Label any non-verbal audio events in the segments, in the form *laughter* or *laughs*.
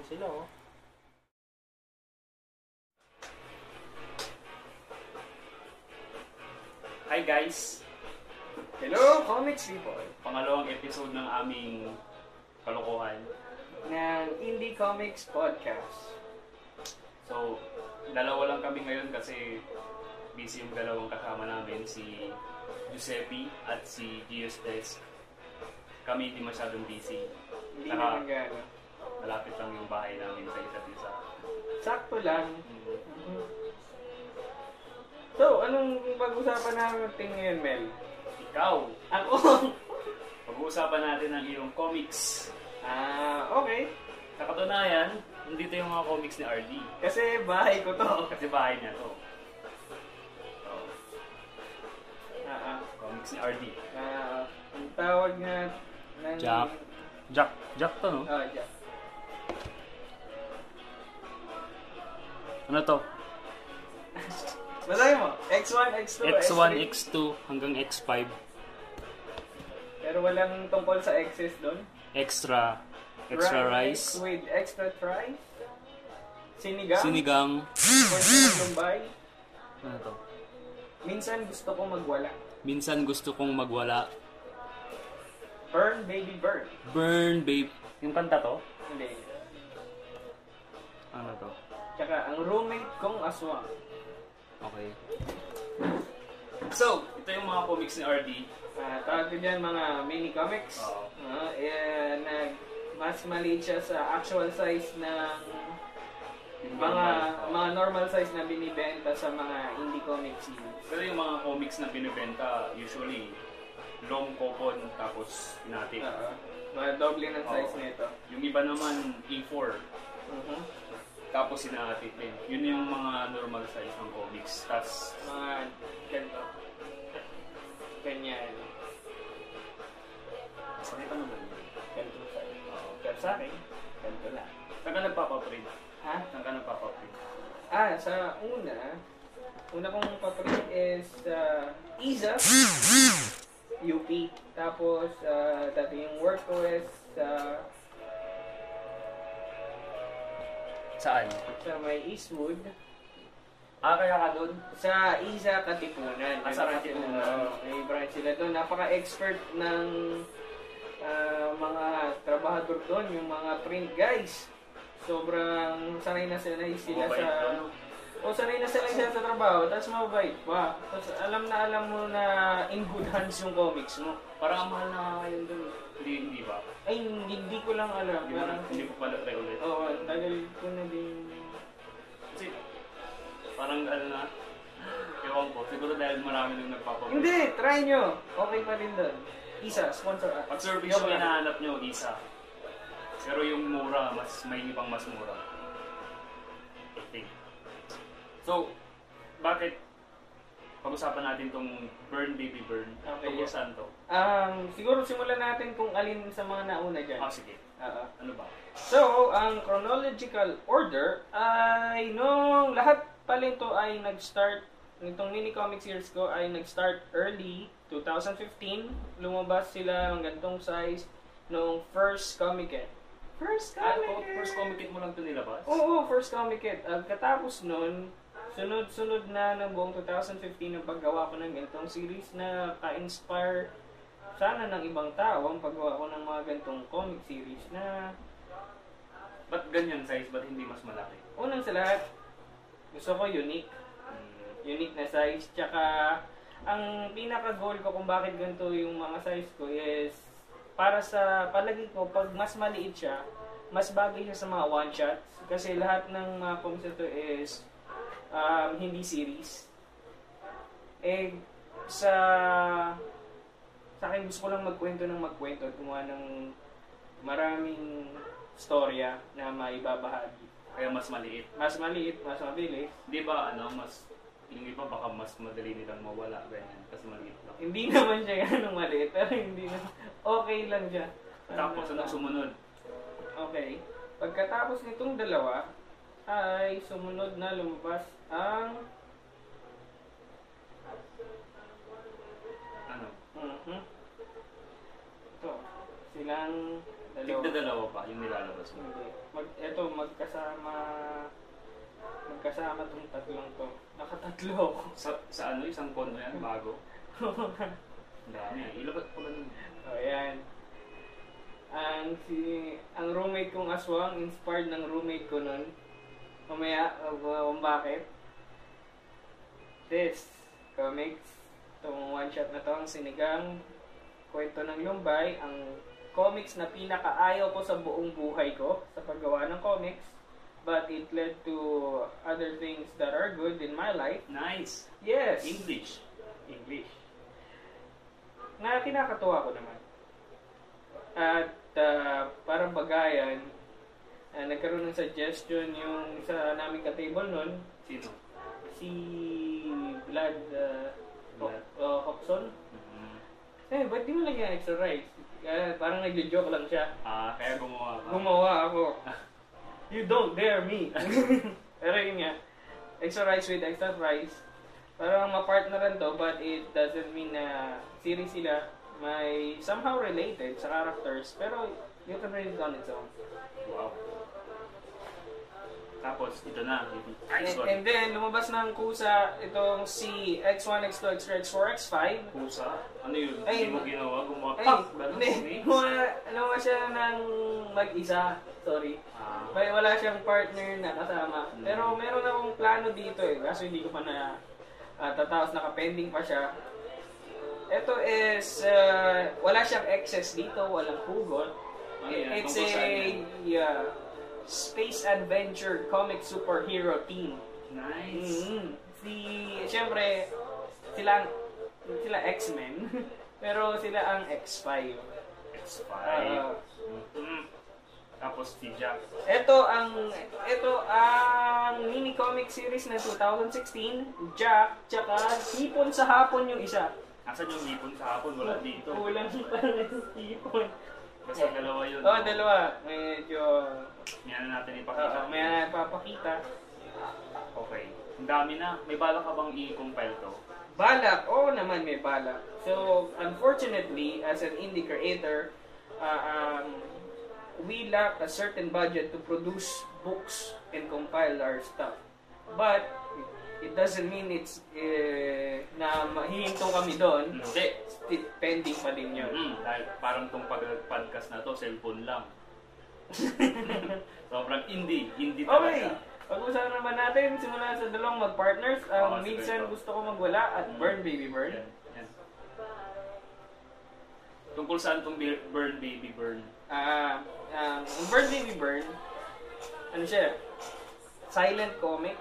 Ayun sila oh. Hi guys! Hello, comics people! Pangalawang episode ng aming kalokohan. Ng Indie Comics Podcast. So, dalawa lang kami ngayon kasi busy yung dalawang kasama namin, si Giuseppe at si Des. Kami hindi masyadong busy. Hindi Saka- naman gano'n. Malapit lang yung bahay namin sa isa't isa. Sakto lang. Mm. Mhm. So, anong pag-usapan natin ngayon, Mel? Ikaw, Ako! *laughs* pag-uusapan natin ang iyong comics. Ah, okay. Sa katunayan, nandito yung mga comics ni RD. Kasi bahay ko to. Kasi bahay niya to. Ah, ah. comics ni RD. Ah, ang tawag nga ng... Jack. Jack. Jack to, no? Ah, Jack. Ano to? Basahin mo. X1, X2, X1, X3. X2 hanggang X5. Pero walang tungkol sa X's doon. Extra. Extra rice. With extra rice. Sinigang. Sinigang. Lumbay. Ano to? Minsan gusto ko magwala. Minsan gusto kong magwala. Burn, baby, burn. Burn, babe. Yung kanta to? Hindi. Ano to? Tsaka, ang roommate kong aswang. Okay. So, ito yung mga comics ni RD. Ah, tawag ko dyan mga mini comics. Oo. Ah, eh, nag, mas maliit siya sa actual size ng mga mga normal size na binibenta sa mga indie comics series. Pero yung mga comics na binibenta, usually, long coupon tapos pinatik. Oo. mga doble ng size Oo. nito. Yung iba naman, A4. Mhm. Tapos sinatik din. Yun yung mga normal size ng comics. Tapos, Mga ganito. Ganyan. mo lang yun. Ganito size. Pero sa akin, ganito lang. Saan ka nagpapaprint? Ha? Saan ka nagpapaprint? Ah, sa una, una kong paprint is uh, ISA, *laughs* UP. Tapos, uh, dati yung work ko is uh, Saan? sa may Eastwood. Ah, kaya ka doon? Sa ISA Katipunan. Ah, sa Katipunan. Oo, May branch sila doon. Napaka-expert ng ah, mga trabahador doon, yung mga print guys. Sobrang sanay na sila sila Mabait sa... doon. O sanay na sila sila sa trabaho, tapos mabait pa. Tapos alam na alam mo na in good hands yung comics mo. Parang ang mahal na ngayon doon. Ay, hindi, ko lang alam. Hindi Parang, hindi ko pala try ulit. Oo, tagal ko na din. Kasi, parang ano na, ewan ko, siguro dahil marami nang nagpapaprint. Hindi, try nyo. Okay pa rin doon. Isa, sponsor. ah. Pag service yung hinahanap nyo, isa. Pero yung mura, mas may ibang mas mura. I think. So, bakit pag-usapan natin tong Burn Baby Burn? Okay, Tungkol saan to? Um, siguro simulan natin kung alin sa mga nauna dyan. Ah, sige. Oo. Ano ba? So, ang chronological order ay nung lahat pala ito ay nag-start, nitong mini comic series ko ay nag-start early 2015. Lumabas sila ng gantong size nung first Comic Con. First Ah, Comic oh, first comic kit mo lang ito nilabas? Oo, first Comic Con. At katapos nun, sunod-sunod na ng buong 2015 ang paggawa ko ng ganitong series na ka-inspire sana ng ibang tao ang paggawa ko ng mga ganitong comic series na Ba't ganyan size? Ba't hindi mas malaki? unang sa lahat, gusto ko unique. Hmm, Unique na size. Tsaka, ang pinaka-goal ko kung bakit ganito yung mga size ko is para sa palagi ko, pag mas maliit siya, mas bagay siya sa mga one-shots. Kasi lahat ng mga comics na to is um, hindi series. Eh, sa sa akin gusto ko lang magkwento ng magkwento at gumawa ng maraming storya na maibabahagi. Kaya mas maliit. Mas maliit, mas mabilis. Di ba, ano, mas, yung iba baka mas madali nilang mawala, ganyan, kasi maliit lang. Hindi naman siya ganun maliit, pero hindi na. Okay lang siya. Tapos, Ano, sumunod? Okay. Pagkatapos nitong dalawa, ay sumunod na lumabas ang Ano? Mhm. Ito. Sila lang. Dalawa. Tigda dalawa pa yung nilalabas mo. Hindi. Mag, eto, magkasama, magkasama tong tatlong to. Nakatatlo ako. Sa, sa ano, isang kondo yan, bago. *laughs* Dami. Ilabas ko lang. o, yan. Ang, si, ang roommate kong aswang, inspired ng roommate ko nun. Mamaya, uh, kung bakit. This, comics. Itong one shot na to, ang sinigang kwento ng Lumbay, ang comics na pinakaayaw ko sa buong buhay ko sa paggawa ng comics. But it led to other things that are good in my life. Nice. Yes! English. English. Na kinakatuwa ko naman. At ah, parang bagayan, ah, nagkaroon ng suggestion yung isa naming ka-table nun, Sino? si Vlad uh, Vlad. Hobson. Mhm. Eh, ba't di mo lang yung extra rice? Ah, parang nagjo-joke lang siya. Ah, kaya gumawa ka. Gumawa ako. *laughs* You don't dare me. *laughs* Pero yun nga, extra rice with extra rice. Parang ma-partneran to, but it doesn't mean na series sila may somehow related sa characters, pero you can read it on its own. Wow. Tapos, ito na. And, and then, lumabas ng kusa itong si X1, X2, X3, X4, X5. Pusa? Ano yun? Ay, Hindi mo ginawa? Gumawa Ay, pa? Ganun hindi. Gumawa- siya ng mag-isa. Sorry. Ah, May wala siyang partner na kasama. Mm. Pero meron akong plano dito eh. Kaso hindi ko pa na uh, tataos, nakapending pa siya. Ito is, uh, wala siyang excess dito, walang hugot. Ano yan? It's a uh, space adventure comic superhero team. nice. mm Si, syempre, sila, sila X-Men. *laughs* pero sila ang X5. X5. Ah. Mhm. Tapos si Jack. Ito ang ito ang mini comic series na 2016, Jack, tsaka Hipon sa Hapon yung isa. Asan yung hipon sa hapon? Wala dito. Kulang pa rin hipon. Basta dalawa yun. Oh, dalawa. Medyo Yan na natin ipakita. uh, may nagpapakita. Okay. Ang dami na. May balak ka bang i-compile to? Balak, oo naman may balak. So, unfortunately, as an indie creator, uh, um, we lack a certain budget to produce books and compile our stuff. But, it doesn't mean it's eh, na mahihinto kami doon. Hindi. Still pending pa din yun. Mm, dahil parang tong pag-podcast na to, cellphone lang. *laughs* Sobrang indie. Indie Okay, talaga. pag-usapan naman natin simula sa dalawang mag-partners. Ang Oo, sige, minsan ito. gusto ko magwala at Mm. Burn Baby Burn. Yan, yan. Tungkol saan tong bir- burn baby burn? Ah, um, ang Burn Baby Burn, ano siya, silent comic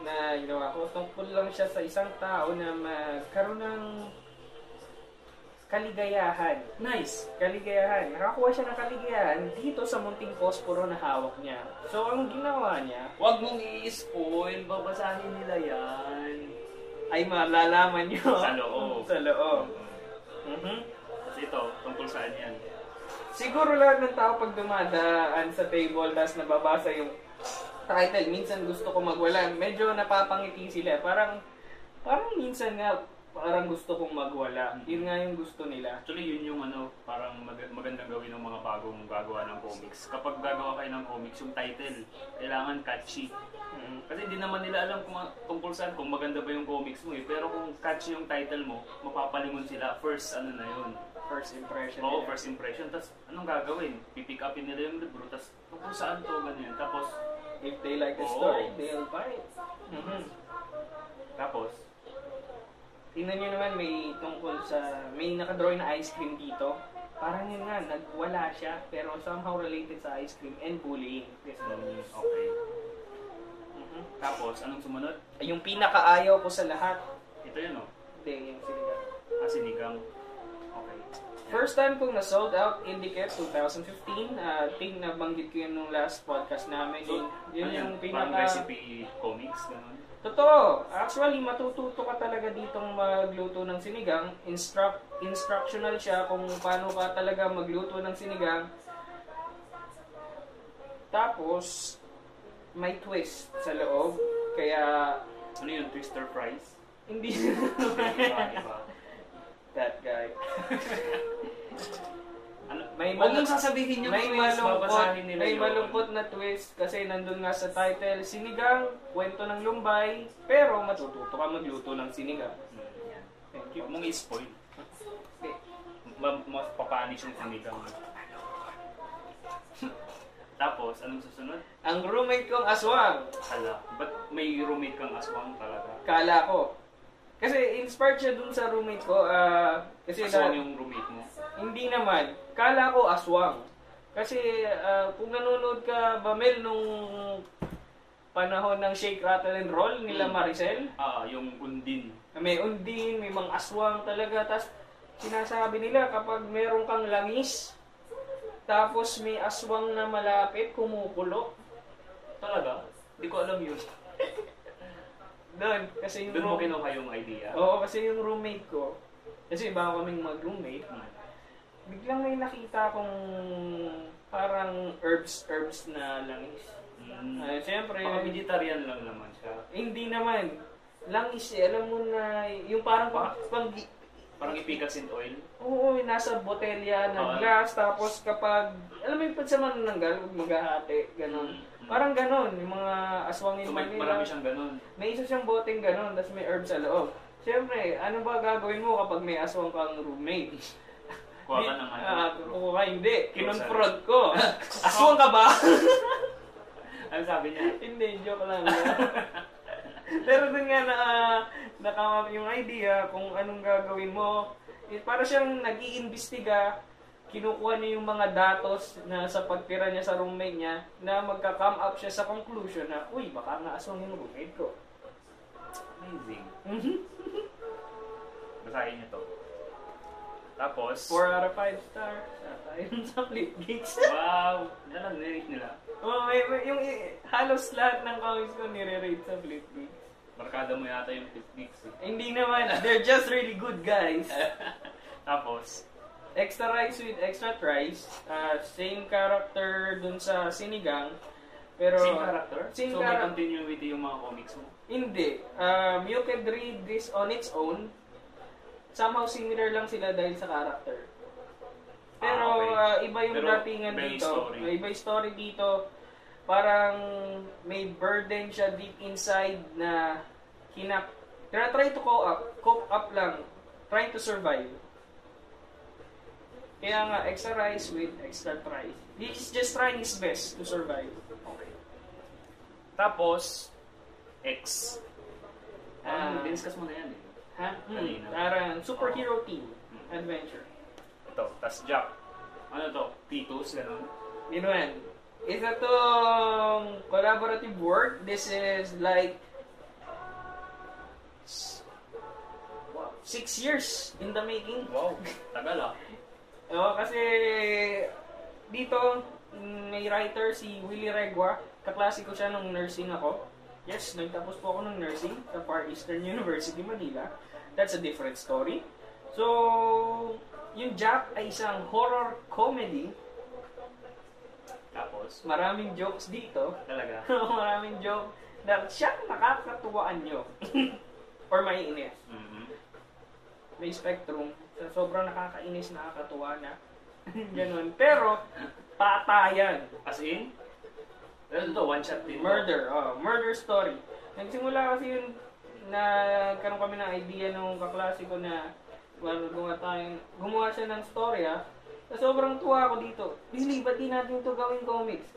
na ginawa ko. Tungkol lang siya sa isang tao na magkaroon ng kaligayahan. Nice. Kaligayahan. Nakakuha siya ng kaligayahan dito sa munting posporo na hawak niya. So, ang ginawa niya Huwag mong i-spoil. Babasahin nila yan. ay malalaman niyo Sa loob. *laughs* sa loob. Mm. Mhm. Kasi ito, tungkol saan yan? Siguro lahat ng tao pag dumadaan sa table tapos nababasa yung title, minsan gusto ko magwala. Medyo napapangiti sila. Parang, parang minsan nga, parang gusto kong magwala. Yun nga yung gusto nila. Actually, yun yung ano, parang mag- magandang gawin ng mga bagong gagawa ng comics. Kapag gagawa kayo ng comics, yung title, kailangan catchy. Mm. Kasi hindi naman nila alam kung tungkol saan, kung maganda ba yung comics mo eh. Pero kung catchy yung title mo, mapapalingon sila. First, ano na yun. First impression. Oo, nila. first impression. Tapos, anong gagawin? Pipick upin nila yung libro. Tapos, tungkol saan to, ganyan. Tapos, If they like the Oo. story, they'll buy it. Mhm. tapos, Tingnan nyo naman, may tungkol sa, may nakadrawing na ice cream dito. Parang yun nga, nagwala siya, pero somehow related sa ice cream and bullying. Yes, mm, okay. Mhm. Tapos, anong sumunod? Yung pinakaayaw ko sa lahat, Ito yun, oh. hindi, yung sinigang. Ah, sinigang. First time kong na-sold out Indicate 2015. Uh, think na banggit ko yun nung last podcast namin. So, yun, yun ano yung yan? Parang pinaka... recipe comics, gano'n. Totoo. Actually, matututo ka talaga ditong magluto ng sinigang. Instruct, instructional siya kung paano ka talaga magluto ng sinigang. Tapos, may twist sa loob. Kaya, Ano yun? Twister fries? hindi. That guy. *laughs* Ano, May Huwag mong sasabihin yung may twist, malungkot, babasahin nila may yun. malungkot na twist kasi nandun nga sa title, sinigang, kwento ng lumbay, pero matututo ka magluto ng sinigang. Thank you. Huwag mong i-spoil. Okay. Ma- mas papanis yung sinigang. *laughs* Tapos, anong susunod? Ang roommate kong aswang, Hala, ba't may roommate kang aswang talaga? kala ko. Kasi inspired siya dun sa roommate ko, ah, kasi Aswang na- yung roommate mo. hindi naman, kala ko aswang. Kasi ah, kung nanonood ka ba Mel nung panahon ng Shake, Rattle and Roll nila Hmm. Maricel, Ah, yung undin. may undin, may mga aswang talaga. Tapos sinasabi nila kapag meron kang langis, tapos may aswang na malapit, kumukulo. Talaga? Hindi ko alam yun. *laughs* Doon, kasi yung Doon mo kinuha yung idea. Oo, kasi yung roommate ko, kasi bago kaming mag-roommate, Hmm. biglang may nakita akong parang herbs, herbs na langis. Hmm. Uh, Siyempre, Baka vegetarian lang naman siya. hindi naman. Langis eh, alam mo na, yung parang pang, pang Parang ipigas in oil. Oo, nasa botelya na glass, tapos kapag, alam mo yung pag sa manananggal, huwag maghahati, ganon. Mm. Parang ganon, yung mga aswang So, in may, Manila. marami siyang ganun. May isa siyang boteng ganon, tapos may herbs sa loob. Siyempre, ano ba gagawin mo kapag may aswang kang roommate? Kuha ka *laughs* ng ano. Ah, ka, hindi. Kinonfront ko. *laughs* aswang ka ba? *laughs* Ano sabi niya? hindi, joke lang. Pero dun nga na nakama yung idea kung anong gagawin mo. Eh, para siyang nag-iimbestiga, kinukuha niya yung mga datos na sa pagtira niya sa roommate niya na magka-come up siya sa conclusion na, uy, baka nga aswang yung roommate ko. Amazing. Mhm. *laughs* Basahin niyo to. Tapos, 4 out of 5 star. Ayun sa Flipgeeks. wow, nalang nirate nila. oh, may, may, yung halos lahat ng comics ko nire-rate sa Flipgeeks. Barkada mo yata yung Pitbix eh. Hindi naman, they're just really good guys. *laughs* Tapos, Extra rice with extra rice. Uh, same character dun sa sinigang. Pero, same character? Same so, may chara- continuity yung mga comics mo? Hindi. Um, you can read this on its own. Somehow similar lang sila dahil sa character. Pero Ah, okay. uh, iba yung Pero datingan dito. story. May iba yung story dito. Parang may burden siya deep inside na hinak... Try to cope up. Cope up lang. Trying to survive. Kaya nga, extra rice with extra rice. He's just trying his best to survive. Okay. Tapos, X. Ah. Ah, diniscuss mo na yan eh. Ha? Hmm, Kanina. parang superhero team Hmm. adventure. Ito, tas Jack. Ano to? Titus, gano'n? Yun man. Isa tong collaborative work. This is like six years in the making. Wow, tagal ah. *laughs* Oo, kasi dito may writer si Willie Regua. Kaklase ko siya nung nursing ako. Yes, nagtapos po ako ng nursing sa Far Eastern University, Manila. That's a different story. So, yung Jack ay isang horror comedy. Tapos, Maraming jokes dito. talaga. *laughs* Maraming joke na siya nakakatuwaan nyo. *laughs* Or maiinis. Mhm. May spectrum. So, sobrang nakakainis, nakakatuwa na. Ganun. Pero, patayan. As in, ano to, one shot din. to. Murder. Oh, murder story. Nagsimula kasi yun na karoon kami ng idea nung kaklase ko na well, gumawa, tayo, gumawa siya ng story ah. So, sobrang tuwa ako dito. Really, ba't di natin ito gawing comics?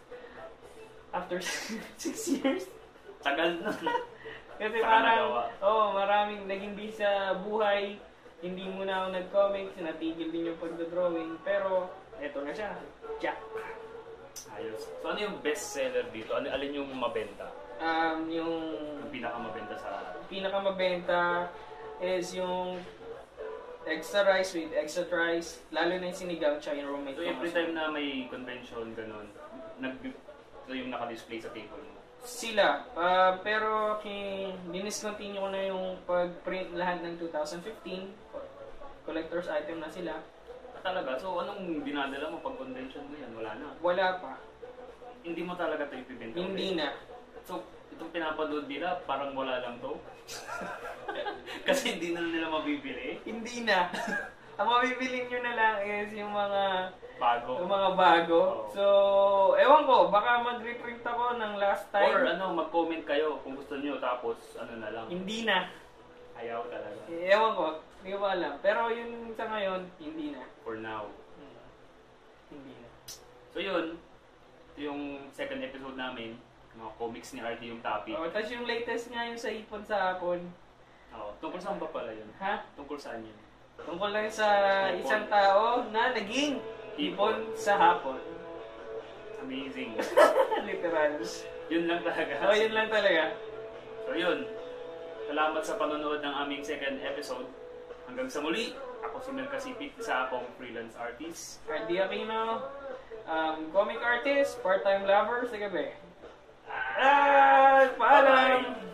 After *laughs* six years. Tagal na. *laughs* Kasi Saka parang, nagawa. oh, maraming naging busy sa buhay. Hindi muna ako nag-comics, natigil din yung pagdodrawing. Pero, eto na siya. Jack. Ayos. So ano yung best seller dito? Ano, alin yung mabenta? Um, yung Yung pinakamabenta sa... pinakamabenta is yung extra rice with extra rice. Lalo na yung sinigang tsaka yung roommate So every time na may convention, ganun, nag ito yung naka-display sa table mo. Sila. Ah, pero kin diniscontinue ko na yung pag-print lahat ng 2015. Collector's item na sila. Ah, talaga? So anong dinadala mo pag convention mo yan? Wala na. Wala pa. Hindi mo talaga ito ipibenta. Hindi na. So, itong pinapanood nila, parang wala lang to. *laughs* Kasi hindi na nila mabibili. Hindi na. *laughs* ang mabibili nyo na lang is yung mga Bago. yung mga bago. Oo. So, ewan ko, baka mag-reprint ako ng last time. Or ano, mag-comment kayo kung gusto nyo, tapos ano na lang. Hindi na. Ayaw talaga. Ewan ko, hindi ko pa alam. Pero yun sa ngayon, hindi na. For now. Hmm. Hindi na. So yun, ito yung second episode namin. Mga comics ni RD yung topic. Oh, tapos yung latest nga yung sa ipon sa hapon. Oo. Tungkol saan ba pala yun? Ha? Tungkol saan yun? Tungkol lang sa isang tao na naging ipon sa hapon. Amazing. *laughs* Literal. yun lang talaga. Oh, yun lang talaga. So yun. Salamat sa panonood ng aming second episode. Hanggang sa muli, ako si Mel Casipit, isa akong freelance artist. RD Aquino, um, comic artist, part-time lover sa gabi. Ah, paalam! Bye-bye.